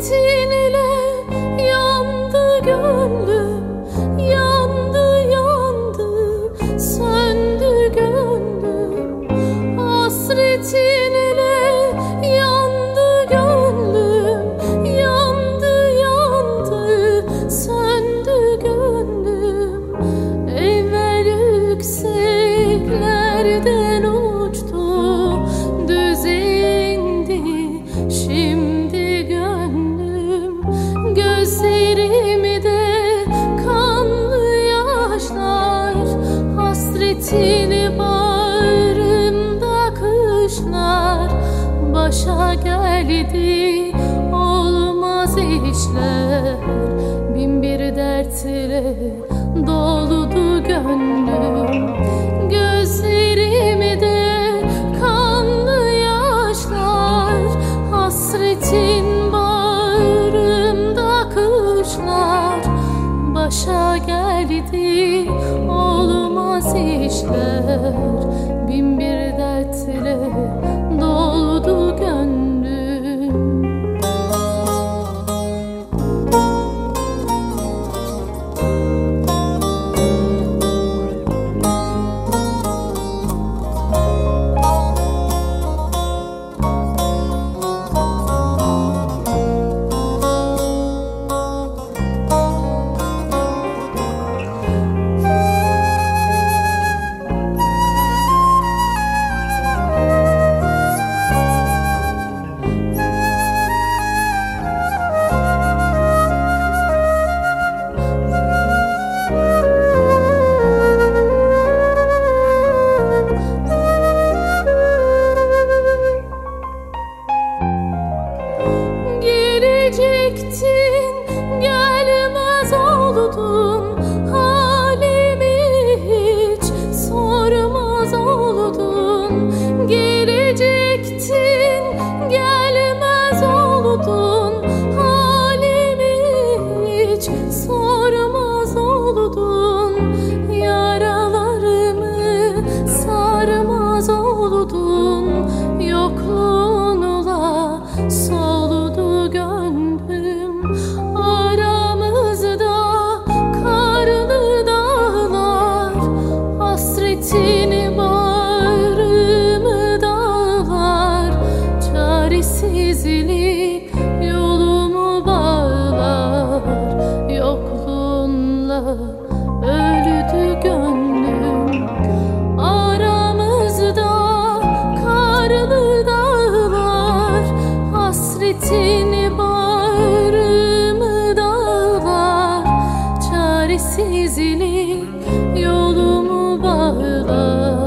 hasretin ile yandı gönlüm yandı yandı söndü gönlüm hasretin başa geldi. Olmaz işler. Bin bir dertle doludu gönlüm. Gözlerimde kanlı yaşlar. Hasretin bağrımda kışlar Başa geldi. Olmaz işler. Bin to seni yolumu bağlar. Yokluğunla öldü gönlüm. Aramızda karlı dağlar. Hasretini bağrımı dağlar. Çaresizlik yolumu bağlar.